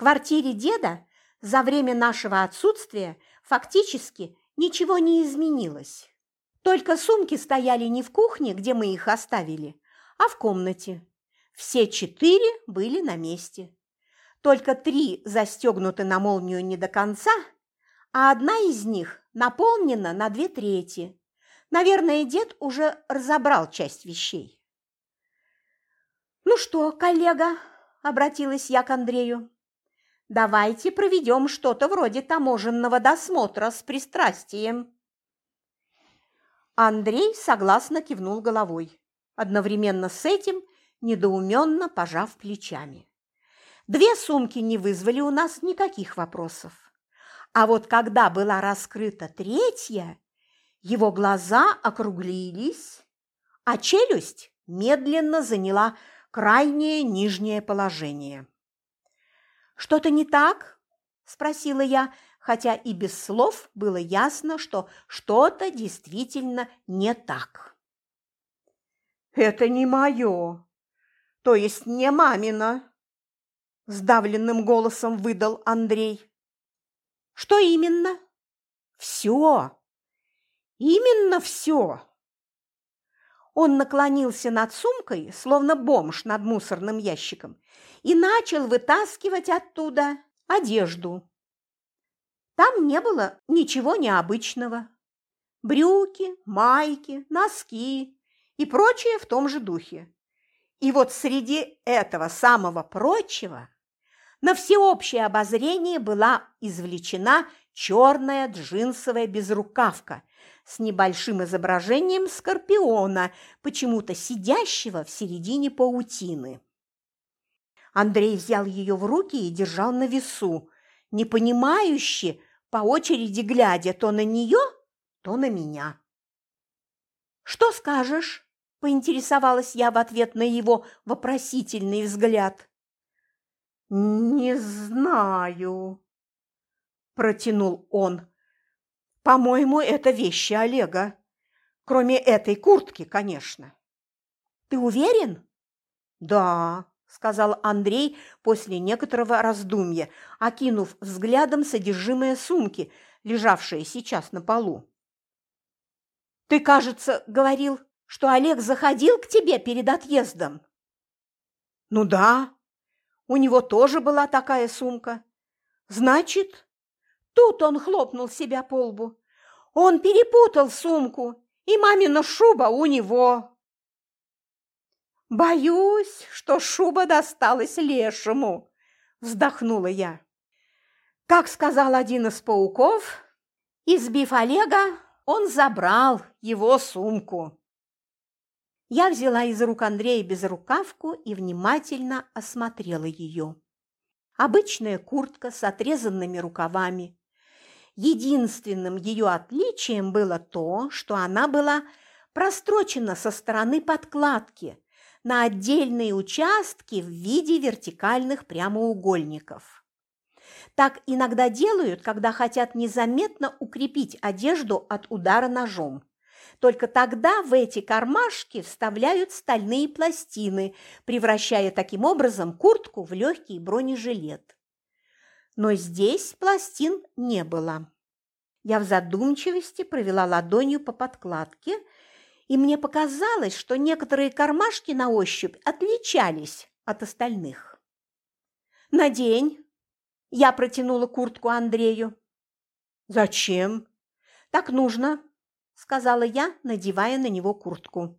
квартире деда за время нашего отсутствия фактически ничего не изменилось. Только сумки стояли не в кухне, где мы их оставили, а в комнате. Все четыре были на месте. Только три застегнуты на молнию не до конца, а одна из них наполнена на две трети. Наверное, дед уже разобрал часть вещей. «Ну что, коллега?» – обратилась я к Андрею. «Давайте проведем что-то вроде таможенного досмотра с пристрастием». Андрей согласно кивнул головой, одновременно с этим недоуменно пожав плечами. Две сумки не вызвали у нас никаких вопросов. А вот когда была раскрыта третья, его глаза округлились, а челюсть медленно заняла крайнее нижнее положение. «Что-то не так?» – спросила я, хотя и без слов было ясно, что что-то действительно не так. «Это не мое, то есть не мамина», – сдавленным голосом выдал Андрей. «Что именно?» «Все, именно все». Он наклонился над сумкой, словно бомж над мусорным ящиком, и начал вытаскивать оттуда одежду. Там не было ничего необычного. Брюки, майки, носки и прочее в том же духе. И вот среди этого самого прочего на всеобщее обозрение была извлечена черная джинсовая безрукавка с небольшим изображением скорпиона, почему-то сидящего в середине паутины. Андрей взял ее в руки и держал на весу, непонимающе, по очереди глядя то на нее, то на меня. «Что скажешь?» – поинтересовалась я в ответ на его вопросительный взгляд. «Не знаю», – протянул он. «По-моему, это вещи Олега. Кроме этой куртки, конечно». «Ты уверен?» «Да», – сказал Андрей после некоторого раздумья, окинув взглядом содержимое сумки, лежавшее сейчас на полу. «Ты, кажется, говорил, что Олег заходил к тебе перед отъездом?» «Ну да», у него тоже была такая сумка. Значит, тут он хлопнул себя по лбу. Он перепутал сумку, и мамина шуба у него. Боюсь, что шуба досталась лешему, вздохнула я. Как сказал один из пауков, избив Олега, он забрал его сумку. Я взяла из рук Андрея безрукавку и внимательно осмотрела ее. Обычная куртка с отрезанными рукавами. Единственным ее отличием было то, что она была прострочена со стороны подкладки на отдельные участки в виде вертикальных прямоугольников. Так иногда делают, когда хотят незаметно укрепить одежду от удара ножом. Только тогда в эти кармашки вставляют стальные пластины, превращая таким образом куртку в легкий бронежилет. Но здесь пластин не было. Я в задумчивости провела ладонью по подкладке, и мне показалось, что некоторые кармашки на ощупь отличались от остальных. «Надень!» – я протянула куртку Андрею. «Зачем?» «Так нужно сказала я, надевая на него куртку.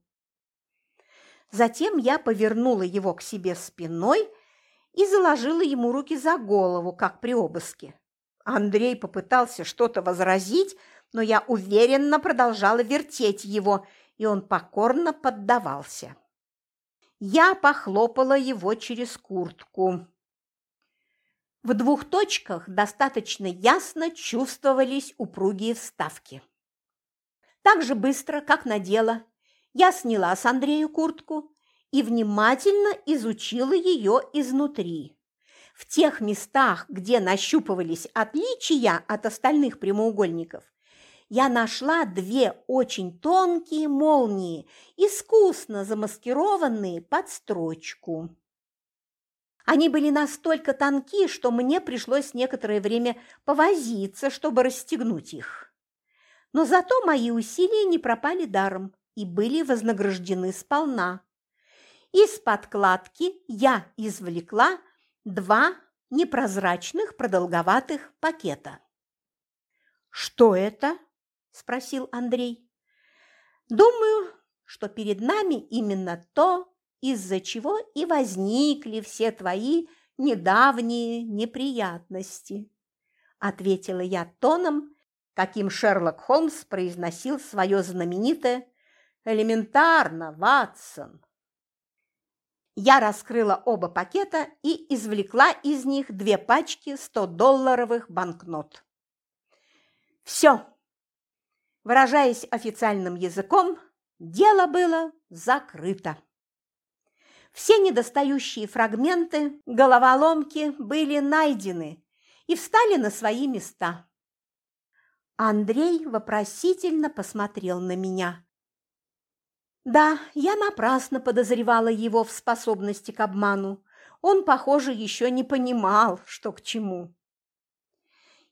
Затем я повернула его к себе спиной и заложила ему руки за голову, как при обыске. Андрей попытался что-то возразить, но я уверенно продолжала вертеть его, и он покорно поддавался. Я похлопала его через куртку. В двух точках достаточно ясно чувствовались упругие вставки. Так же быстро, как надела, я сняла с Андрею куртку и внимательно изучила ее изнутри. В тех местах, где нащупывались отличия от остальных прямоугольников, я нашла две очень тонкие молнии, искусно замаскированные под строчку. Они были настолько тонки, что мне пришлось некоторое время повозиться, чтобы расстегнуть их. Но зато мои усилия не пропали даром и были вознаграждены сполна. Из подкладки я извлекла два непрозрачных продолговатых пакета. «Что это?» – спросил Андрей. «Думаю, что перед нами именно то, из-за чего и возникли все твои недавние неприятности», – ответила я тоном, каким Шерлок Холмс произносил свое знаменитое «элементарно, Ватсон». Я раскрыла оба пакета и извлекла из них две пачки 100-долларовых банкнот. Все. Выражаясь официальным языком, дело было закрыто. Все недостающие фрагменты головоломки были найдены и встали на свои места. Андрей вопросительно посмотрел на меня. Да, я напрасно подозревала его в способности к обману. Он, похоже, еще не понимал, что к чему.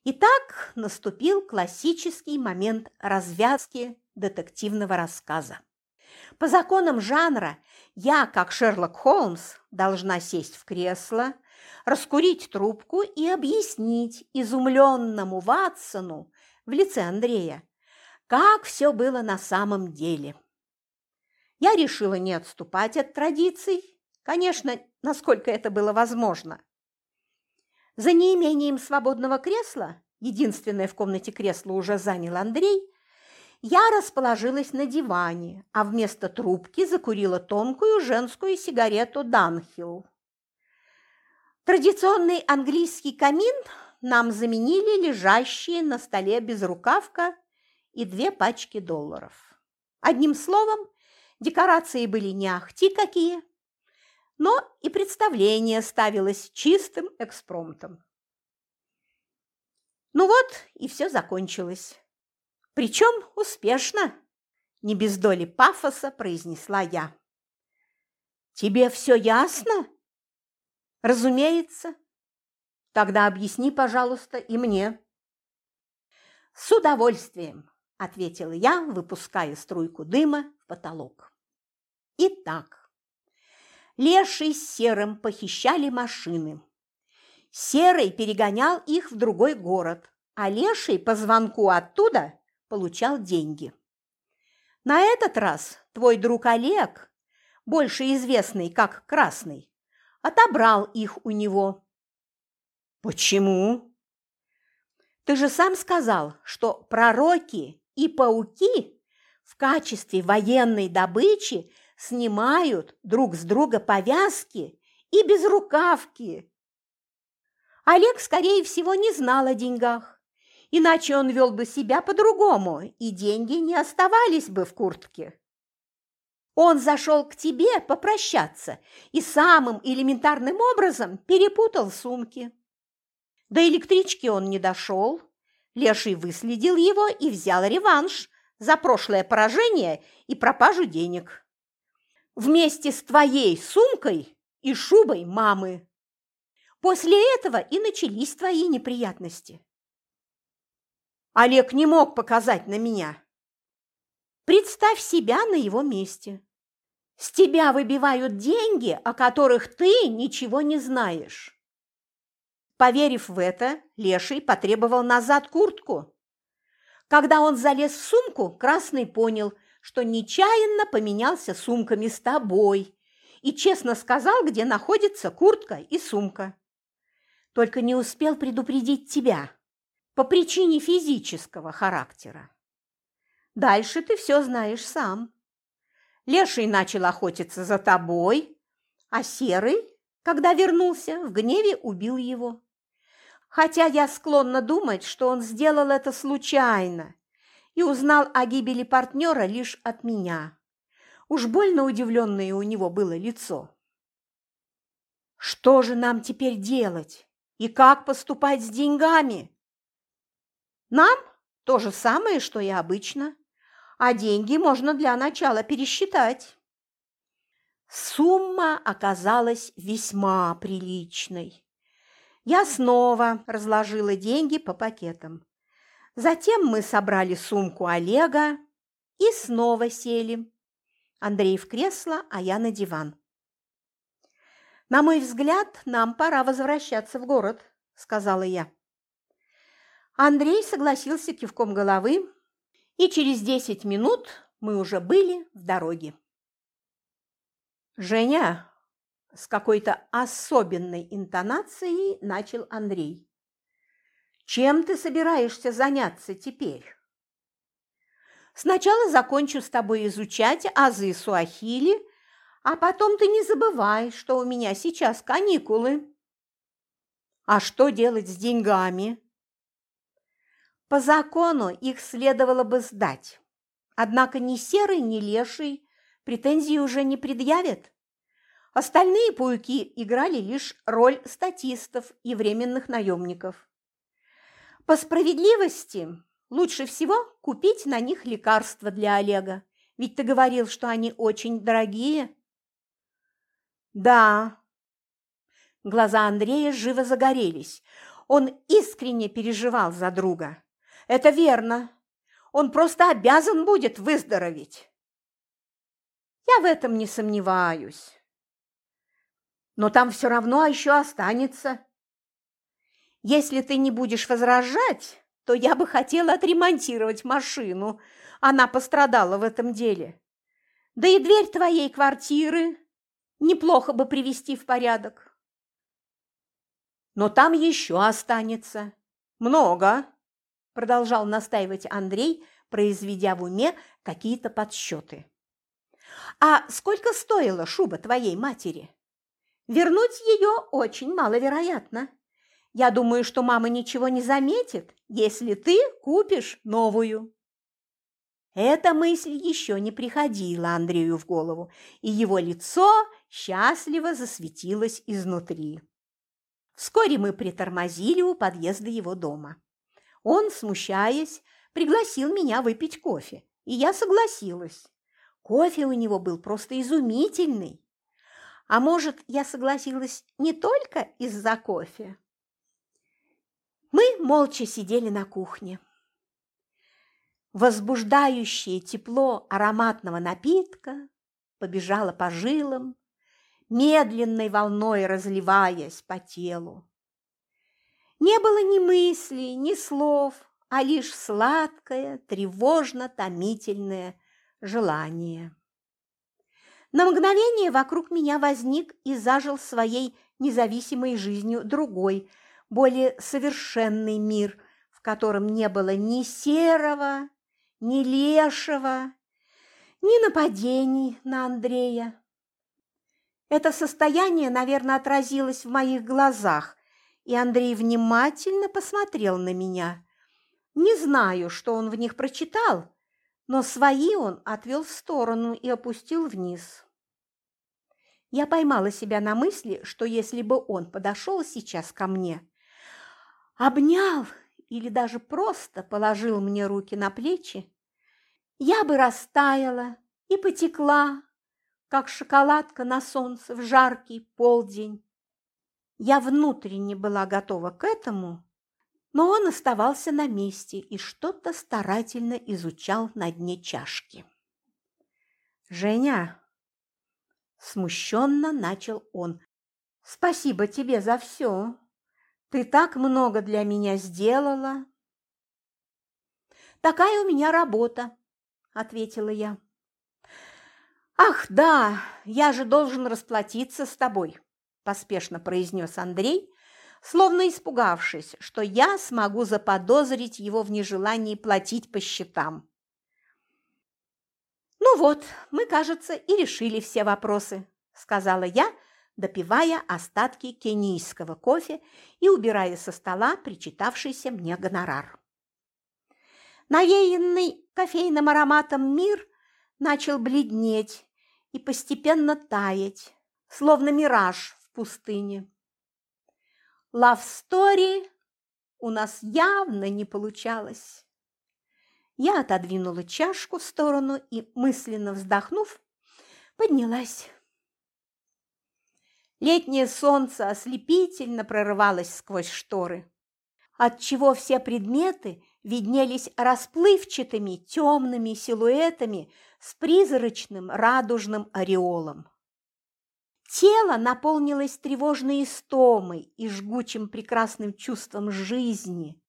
Итак, наступил классический момент развязки детективного рассказа. По законам жанра я, как Шерлок Холмс, должна сесть в кресло, раскурить трубку и объяснить изумленному Ватсону в лице Андрея, как все было на самом деле. Я решила не отступать от традиций, конечно, насколько это было возможно. За неимением свободного кресла, единственное в комнате кресло уже занял Андрей, я расположилась на диване, а вместо трубки закурила тонкую женскую сигарету Данхилл. Традиционный английский камин нам заменили лежащие на столе безрукавка и две пачки долларов. Одним словом, декорации были не ахти какие, но и представление ставилось чистым экспромтом. Ну вот, и все закончилось. Причем успешно, не без доли пафоса произнесла я. Тебе все ясно? Разумеется. Тогда объясни, пожалуйста, и мне. С удовольствием, ответила я, выпуская струйку дыма в потолок. Итак, Леший с Серым похищали машины. Серый перегонял их в другой город, а Леший по звонку оттуда получал деньги. На этот раз твой друг Олег, больше известный как Красный, отобрал их у него. Почему? Ты же сам сказал, что пророки и пауки в качестве военной добычи снимают друг с друга повязки и безрукавки. Олег, скорее всего, не знал о деньгах, иначе он вел бы себя по-другому, и деньги не оставались бы в куртке. Он зашел к тебе попрощаться и самым элементарным образом перепутал сумки. До электрички он не дошел. Леший выследил его и взял реванш за прошлое поражение и пропажу денег вместе с твоей сумкой и шубой мамы. После этого и начались твои неприятности. Олег не мог показать на меня. Представь себя на его месте. С тебя выбивают деньги, о которых ты ничего не знаешь. Поверив в это, Леший потребовал назад куртку. Когда он залез в сумку, Красный понял – что нечаянно поменялся сумками с тобой и честно сказал, где находится куртка и сумка. Только не успел предупредить тебя по причине физического характера. Дальше ты все знаешь сам. Леший начал охотиться за тобой, а Серый, когда вернулся, в гневе убил его. Хотя я склонна думать, что он сделал это случайно и узнал о гибели партнера лишь от меня. Уж больно удивленное у него было лицо. Что же нам теперь делать? И как поступать с деньгами? Нам то же самое, что и обычно, а деньги можно для начала пересчитать. Сумма оказалась весьма приличной. Я снова разложила деньги по пакетам. Затем мы собрали сумку Олега и снова сели. Андрей в кресло, а я на диван. «На мой взгляд, нам пора возвращаться в город», – сказала я. Андрей согласился кивком головы, и через десять минут мы уже были в дороге. «Женя!» – с какой-то особенной интонацией начал Андрей. «Чем ты собираешься заняться теперь?» «Сначала закончу с тобой изучать азы суахили, а потом ты не забывай, что у меня сейчас каникулы». «А что делать с деньгами?» По закону их следовало бы сдать. Однако ни серый, ни леший претензии уже не предъявят. Остальные пауки играли лишь роль статистов и временных наемников. По справедливости, лучше всего купить на них лекарства для Олега, ведь ты говорил, что они очень дорогие. Да. Глаза Андрея живо загорелись. Он искренне переживал за друга. Это верно. Он просто обязан будет выздороветь. Я в этом не сомневаюсь. Но там все равно еще останется. Если ты не будешь возражать, то я бы хотела отремонтировать машину. Она пострадала в этом деле. Да и дверь твоей квартиры неплохо бы привести в порядок. Но там еще останется. Много, продолжал настаивать Андрей, произведя в уме какие-то подсчеты. А сколько стоила шуба твоей матери? Вернуть ее очень маловероятно. Я думаю, что мама ничего не заметит, если ты купишь новую. Эта мысль еще не приходила Андрею в голову, и его лицо счастливо засветилось изнутри. Вскоре мы притормозили у подъезда его дома. Он, смущаясь, пригласил меня выпить кофе, и я согласилась. Кофе у него был просто изумительный. А может, я согласилась не только из-за кофе? Мы молча сидели на кухне. Возбуждающее тепло ароматного напитка побежало по жилам, медленной волной разливаясь по телу. Не было ни мыслей, ни слов, а лишь сладкое, тревожно-томительное желание. На мгновение вокруг меня возник и зажил своей независимой жизнью другой, более совершенный мир, в котором не было ни серого, ни лешего, ни нападений на Андрея. Это состояние, наверное, отразилось в моих глазах, и Андрей внимательно посмотрел на меня. Не знаю, что он в них прочитал, но свои он отвел в сторону и опустил вниз. Я поймала себя на мысли, что если бы он подошел сейчас ко мне, обнял или даже просто положил мне руки на плечи, я бы растаяла и потекла, как шоколадка на солнце в жаркий полдень. Я внутренне была готова к этому, но он оставался на месте и что-то старательно изучал на дне чашки. «Женя!» – смущенно начал он. «Спасибо тебе за все. Ты так много для меня сделала». «Такая у меня работа», – ответила я. «Ах, да, я же должен расплатиться с тобой», – поспешно произнес Андрей, словно испугавшись, что я смогу заподозрить его в нежелании платить по счетам. «Ну вот, мы, кажется, и решили все вопросы», – сказала я, допивая остатки кенийского кофе и убирая со стола причитавшийся мне гонорар. Навеянный кофейным ароматом мир начал бледнеть и постепенно таять, словно мираж в пустыне. Лав-стори у нас явно не получалось. Я отодвинула чашку в сторону и, мысленно вздохнув, поднялась. Летнее солнце ослепительно прорывалось сквозь шторы, отчего все предметы виднелись расплывчатыми темными силуэтами с призрачным радужным ореолом. Тело наполнилось тревожной истомой и жгучим прекрасным чувством жизни,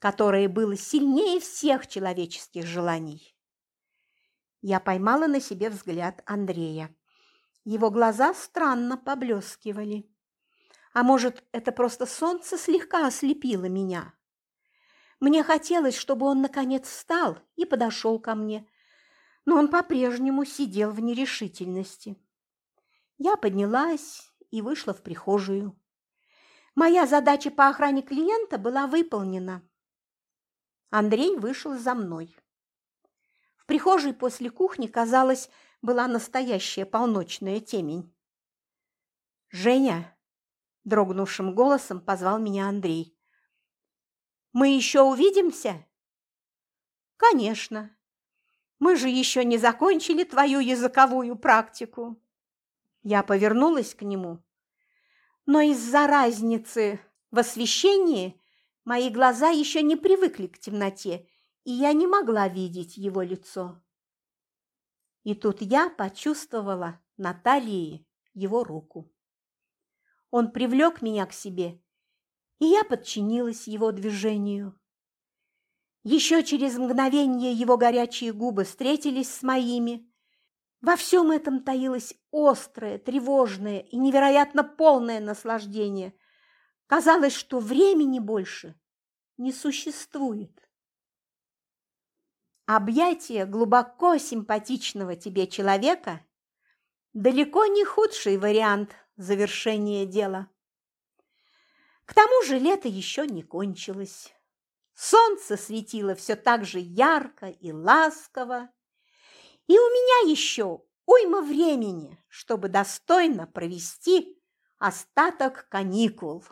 которое было сильнее всех человеческих желаний. Я поймала на себе взгляд Андрея. Его глаза странно поблескивали. А может, это просто солнце слегка ослепило меня? Мне хотелось, чтобы он наконец встал и подошел ко мне, но он по-прежнему сидел в нерешительности. Я поднялась и вышла в прихожую. Моя задача по охране клиента была выполнена. Андрей вышел за мной. В прихожей после кухни, казалось, была настоящая полночная темень. «Женя!» – дрогнувшим голосом позвал меня Андрей. «Мы еще увидимся?» «Конечно. Мы же еще не закончили твою языковую практику». Я повернулась к нему, но из-за разницы в освещении Мои глаза еще не привыкли к темноте, и я не могла видеть его лицо. И тут я почувствовала на талии его руку. Он привлек меня к себе, и я подчинилась его движению. Еще через мгновение его горячие губы встретились с моими. Во всем этом таилось острое, тревожное и невероятно полное наслаждение, Казалось, что времени больше не существует. Объятие глубоко симпатичного тебе человека далеко не худший вариант завершения дела. К тому же лето еще не кончилось. Солнце светило все так же ярко и ласково, и у меня еще уйма времени, чтобы достойно провести остаток каникул.